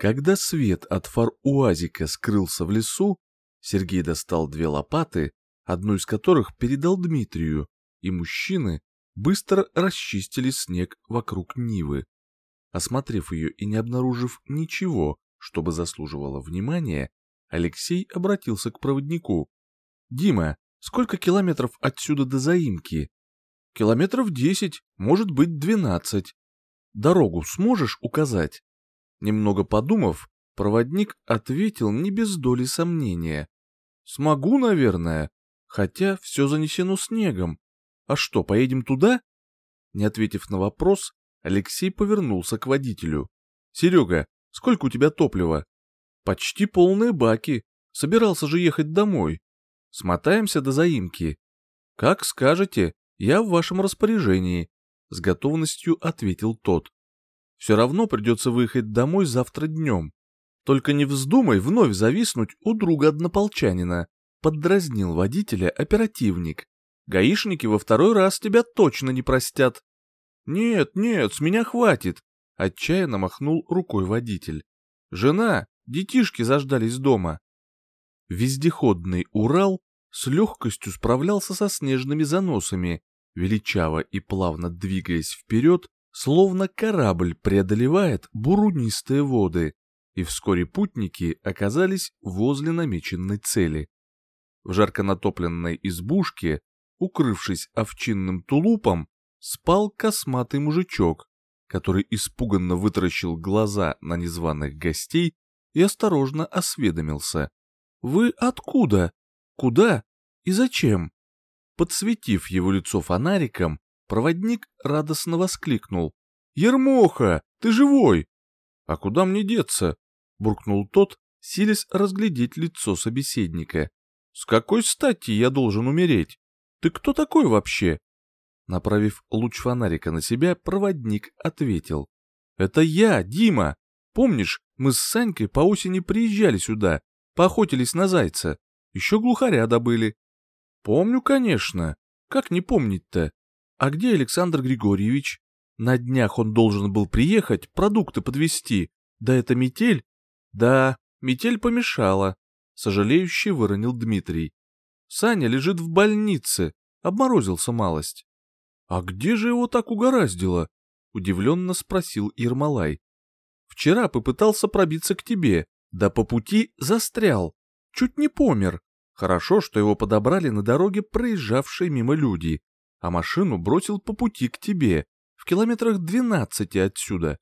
Когда свет от фар УАЗика скрылся в лесу, Сергей достал две лопаты, одну из которых передал Дмитрию, и мужчины быстро расчистили снег вокруг Нивы. Осмотрев ее и не обнаружив ничего, чтобы заслуживало внимания, Алексей обратился к проводнику. «Дима, сколько километров отсюда до заимки?» «Километров десять, может быть, двенадцать. Дорогу сможешь указать?» Немного подумав, проводник ответил не без доли сомнения. «Смогу, наверное, хотя все занесено снегом. А что, поедем туда?» Не ответив на вопрос, Алексей повернулся к водителю. «Серега, сколько у тебя топлива?» «Почти полные баки. Собирался же ехать домой. Смотаемся до заимки». «Как скажете, я в вашем распоряжении», — с готовностью ответил тот. «Все равно придется выехать домой завтра днем. Только не вздумай вновь зависнуть у друга однополчанина», — поддразнил водителя оперативник. «Гаишники во второй раз тебя точно не простят». «Нет, нет, с меня хватит», — отчаянно махнул рукой водитель. «Жена, детишки заждались дома». Вездеходный Урал с легкостью справлялся со снежными заносами, величаво и плавно двигаясь вперед, словно корабль преодолевает бурунистые воды, и вскоре путники оказались возле намеченной цели. В жарко натопленной избушке, укрывшись овчинным тулупом, спал косматый мужичок, который испуганно вытаращил глаза на незваных гостей и осторожно осведомился. «Вы откуда? Куда? И зачем?» Подсветив его лицо фонариком, проводник радостно воскликнул. «Ермоха, ты живой!» «А куда мне деться?» — буркнул тот, силясь разглядеть лицо собеседника. «С какой стати я должен умереть? Ты кто такой вообще?» Направив луч фонарика на себя, проводник ответил. «Это я, Дима. Помнишь, мы с Санькой по осени приезжали сюда, поохотились на зайца. Еще глухаря добыли». «Помню, конечно. Как не помнить-то? А где Александр Григорьевич? На днях он должен был приехать, продукты подвести. Да это метель?» «Да, метель помешала», — сожалеюще выронил Дмитрий. «Саня лежит в больнице, обморозился малость». «А где же его так угораздило?» — удивленно спросил Ермолай. «Вчера попытался пробиться к тебе, да по пути застрял. Чуть не помер. Хорошо, что его подобрали на дороге проезжавшие мимо люди, а машину бросил по пути к тебе, в километрах двенадцати отсюда.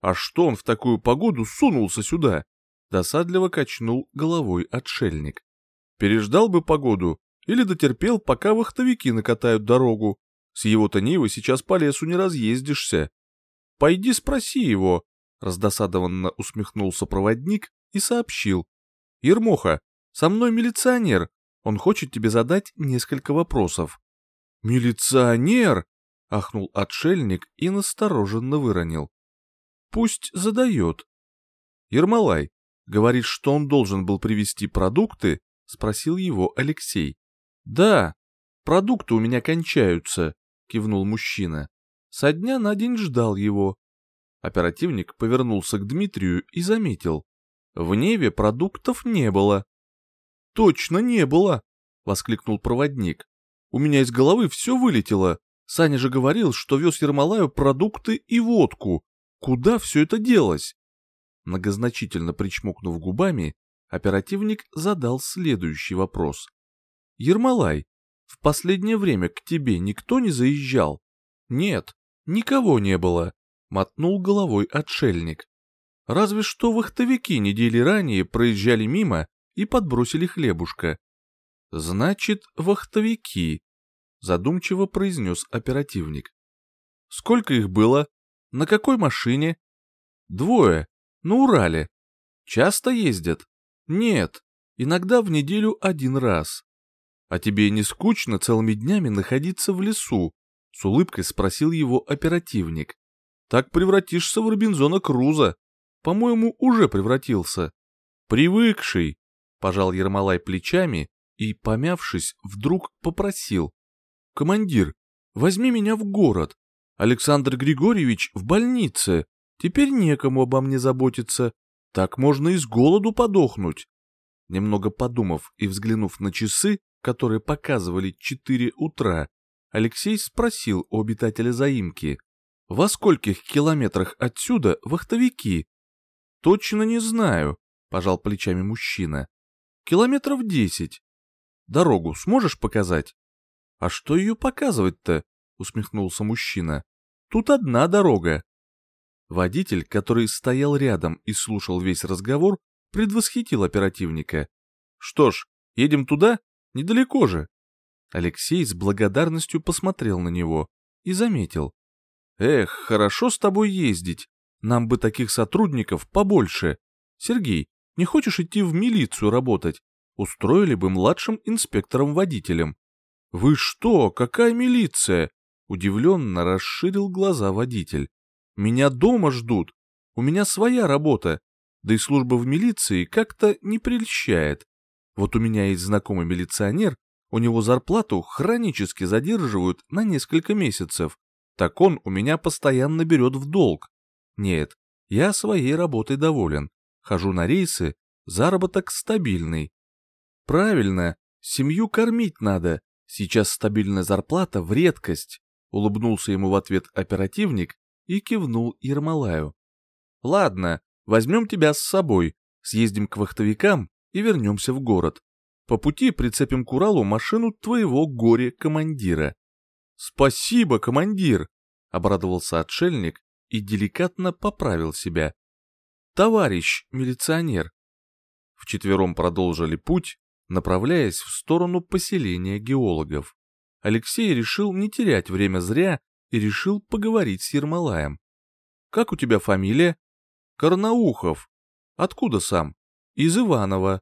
А что он в такую погоду сунулся сюда?» Досадливо качнул головой отшельник. «Переждал бы погоду или дотерпел, пока вахтовики накатают дорогу, с его-то Нивы сейчас по лесу не разъездишься. Пойди спроси его, — раздосадованно усмехнулся проводник и сообщил. Ермоха, со мной милиционер, он хочет тебе задать несколько вопросов. Милиционер? — ахнул отшельник и настороженно выронил. Пусть задает. Ермолай, говорит, что он должен был привезти продукты, — спросил его Алексей. Да, продукты у меня кончаются, — кивнул мужчина. Со дня на день ждал его. Оперативник повернулся к Дмитрию и заметил. В Неве продуктов не было. «Точно не было!» — воскликнул проводник. «У меня из головы все вылетело. Саня же говорил, что вез Ермолаю продукты и водку. Куда все это делось?» Многозначительно причмокнув губами, оперативник задал следующий вопрос. «Ермолай, в последнее время к тебе никто не заезжал? Нет, никого не было, мотнул головой отшельник. Разве что вахтовики недели ранее проезжали мимо и подбросили хлебушка. Значит, вахтовики, задумчиво произнес оперативник. Сколько их было? На какой машине? Двое, на Урале. Часто ездят? Нет, иногда в неделю один раз. «А тебе не скучно целыми днями находиться в лесу?» — с улыбкой спросил его оперативник. «Так превратишься в Робинзона Круза. По-моему, уже превратился». «Привыкший», — пожал Ермолай плечами и, помявшись, вдруг попросил. «Командир, возьми меня в город. Александр Григорьевич в больнице. Теперь некому обо мне заботиться. Так можно и с голоду подохнуть. Немного подумав и взглянув на часы, которые показывали 4 утра, Алексей спросил у обитателя заимки, «Во скольких километрах отсюда вахтовики?» «Точно не знаю», — пожал плечами мужчина. «Километров десять. Дорогу сможешь показать?» «А что ее показывать-то?» — усмехнулся мужчина. «Тут одна дорога». Водитель, который стоял рядом и слушал весь разговор, предвосхитил оперативника. «Что ж, едем туда? Недалеко же». Алексей с благодарностью посмотрел на него и заметил. «Эх, хорошо с тобой ездить. Нам бы таких сотрудников побольше. Сергей, не хочешь идти в милицию работать? Устроили бы младшим инспектором-водителем. «Вы что, какая милиция?» Удивленно расширил глаза водитель. «Меня дома ждут. У меня своя работа. Да и служба в милиции как-то не прельщает. Вот у меня есть знакомый милиционер, у него зарплату хронически задерживают на несколько месяцев. Так он у меня постоянно берет в долг. Нет, я своей работой доволен. Хожу на рейсы, заработок стабильный. Правильно, семью кормить надо, Сейчас стабильная зарплата в редкость, улыбнулся ему в ответ оперативник и кивнул Ермолаю. Ладно, возьмем тебя с собой, съездим к вахтовикам и вернемся в город. По пути прицепим к Уралу машину твоего горе-командира. Спасибо, командир, обрадовался отшельник и деликатно поправил себя. Товарищ милиционер. Вчетвером продолжили путь, направляясь в сторону поселения геологов. Алексей решил не терять время зря и решил поговорить с Ермолаем. «Как у тебя фамилия?» «Карнаухов». «Откуда сам?» «Из Иванова».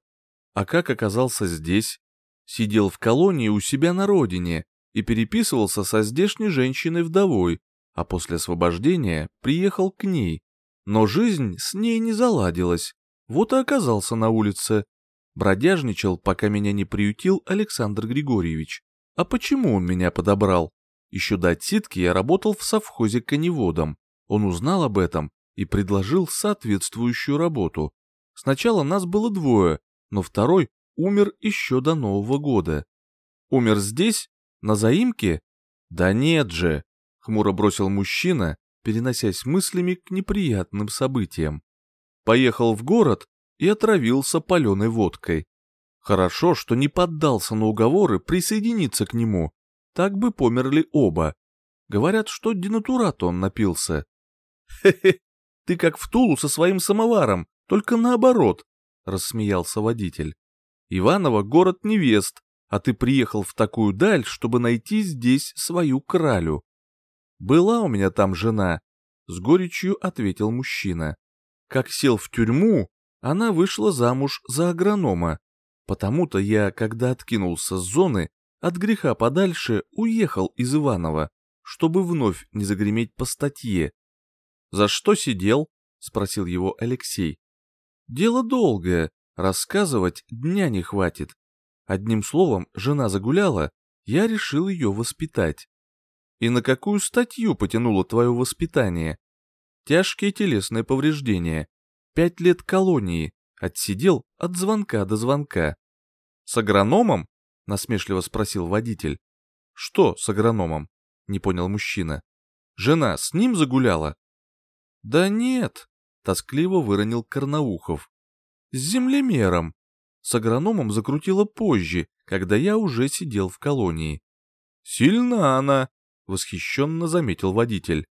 «А как оказался здесь?» «Сидел в колонии у себя на родине и переписывался со здешней женщиной-вдовой, а после освобождения приехал к ней. Но жизнь с ней не заладилась, вот и оказался на улице. Бродяжничал, пока меня не приютил Александр Григорьевич. А почему он меня подобрал? Еще до отсидки я работал в совхозе коневодом. Он узнал об этом и предложил соответствующую работу. Сначала нас было двое, но второй умер еще до Нового года. Умер здесь? На заимке? Да нет же, хмуро бросил мужчина, переносясь мыслями к неприятным событиям. Поехал в город и отравился паленой водкой. Хорошо, что не поддался на уговоры присоединиться к нему, так бы померли оба. Говорят, что денатурат он напился. «Хе-хе, ты как в Тулу со своим самоваром, только наоборот», — рассмеялся водитель. «Иваново — город невест, а ты приехал в такую даль, чтобы найти здесь свою кралю». «Была у меня там жена», — с горечью ответил мужчина. «Как сел в тюрьму, она вышла замуж за агронома. Потому-то я, когда откинулся с зоны, от греха подальше уехал из Иванова, чтобы вновь не загреметь по статье. «За что сидел?» — спросил его Алексей. «Дело долгое, рассказывать дня не хватит. Одним словом, жена загуляла, я решил ее воспитать. И на какую статью потянуло твое воспитание? Тяжкие телесные повреждения, Пять лет колонии, отсидел от звонка до звонка. С агрономом? Насмешливо спросил водитель. Что с агрономом? Не понял мужчина. Жена с ним загуляла? Да нет, тоскливо выронил Карнаухов. С землемером. С агрономом закрутила позже, когда я уже сидел в колонии. Сильна она, восхищенно заметил водитель.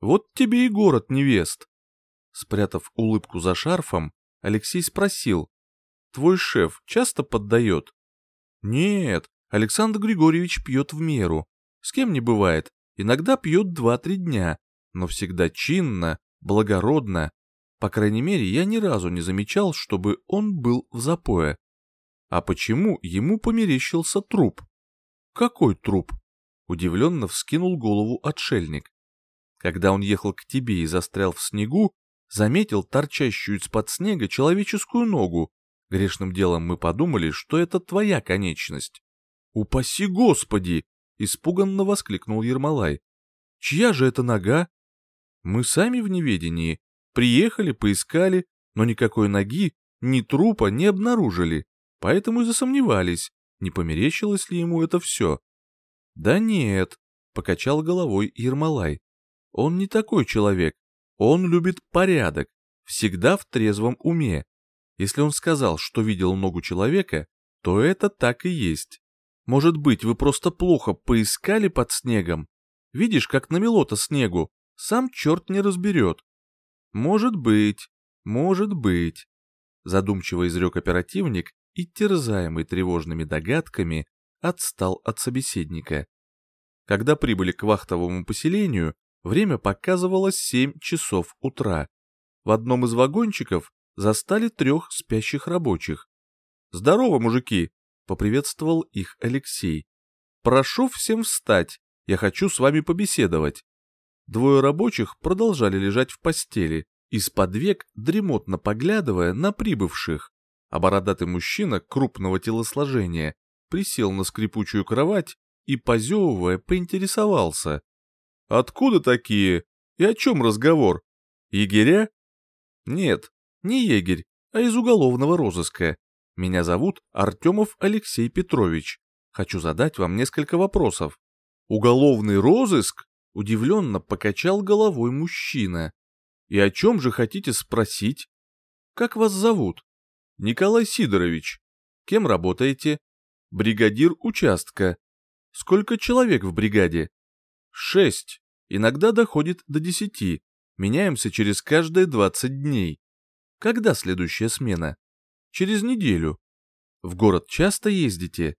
Вот тебе и город невест. Спрятав улыбку за шарфом, Алексей спросил, «Твой шеф часто поддает?» «Нет, Александр Григорьевич пьет в меру. С кем не бывает, иногда пьет два-три дня, но всегда чинно, благородно. По крайней мере, я ни разу не замечал, чтобы он был в запое. А почему ему померещился труп? Какой труп? Удивленно вскинул голову отшельник. Когда он ехал к тебе и застрял в снегу, заметил торчащую из-под снега человеческую ногу. Грешным делом мы подумали, что это твоя конечность. «Упаси Господи!» — испуганно воскликнул Ермолай. «Чья же это нога?» «Мы сами в неведении. Приехали, поискали, но никакой ноги, ни трупа не обнаружили, поэтому и засомневались, не померещилось ли ему это все. «Да нет», — покачал головой Ермолай, — «он не такой человек, он любит порядок, всегда в трезвом уме. Если он сказал, что видел ногу человека, то это так и есть. Может быть, вы просто плохо поискали под снегом? Видишь, как намело-то снегу, сам черт не разберет. Может быть, может быть, задумчиво изрек оперативник и, терзаемый тревожными догадками, отстал от собеседника. Когда прибыли к вахтовому поселению, время показывало 7 часов утра. В одном из вагончиков застали трех спящих рабочих. «Здорово, мужики!» — поприветствовал их Алексей. «Прошу всем встать, я хочу с вами побеседовать». Двое рабочих продолжали лежать в постели, из-под век дремотно поглядывая на прибывших, а бородатый мужчина крупного телосложения присел на скрипучую кровать и, позевывая, поинтересовался. «Откуда такие? И о чем разговор? Егеря?» «Нет, не егерь, а из уголовного розыска. Меня зовут Артемов Алексей Петрович. Хочу задать вам несколько вопросов». «Уголовный розыск?» — удивленно покачал головой мужчина. «И о чем же хотите спросить?» «Как вас зовут?» «Николай Сидорович. Кем работаете?» «Бригадир участка. Сколько человек в бригаде?» «Шесть. Иногда доходит до десяти. Меняемся через каждые 20 дней. Когда следующая смена? Через неделю. В город часто ездите?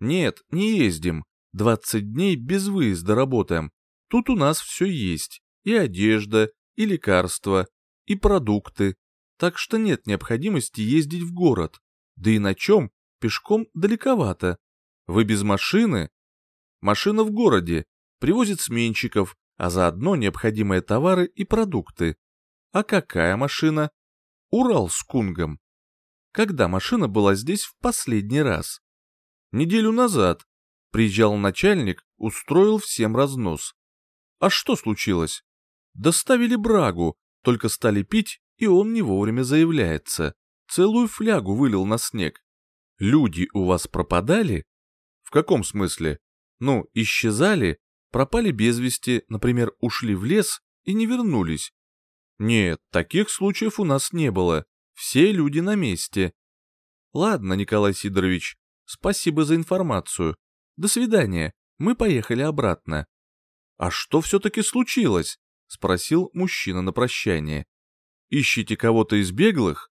Нет, не ездим. 20 дней без выезда работаем. Тут у нас все есть. И одежда, и лекарства, и продукты. Так что нет необходимости ездить в город. Да и на чем? Пешком далековато. Вы без машины? Машина в городе. Привозит сменщиков, а заодно необходимые товары и продукты. А какая машина? Урал с кунгом. Когда машина была здесь в последний раз? Неделю назад. Приезжал начальник, устроил всем разнос. А что случилось? Доставили брагу, только стали пить, и он не вовремя заявляется. Целую флягу вылил на снег. Люди у вас пропадали? В каком смысле? Ну, исчезали пропали без вести, например, ушли в лес и не вернулись. Нет, таких случаев у нас не было. Все люди на месте. Ладно, Николай Сидорович, спасибо за информацию. До свидания. Мы поехали обратно. А что все-таки случилось? Спросил мужчина на прощание. Ищите кого-то из беглых?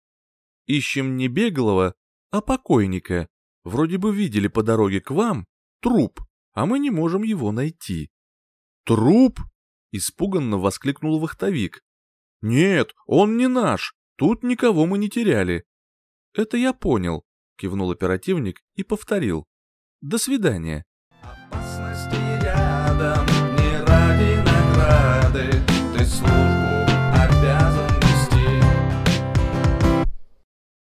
Ищем не беглого, а покойника. Вроде бы видели по дороге к вам труп а мы не можем его найти. «Труп?» — испуганно воскликнул вахтовик. «Нет, он не наш, тут никого мы не теряли». «Это я понял», — кивнул оперативник и повторил. «До свидания». Опасности рядом, не ради награды, ты службу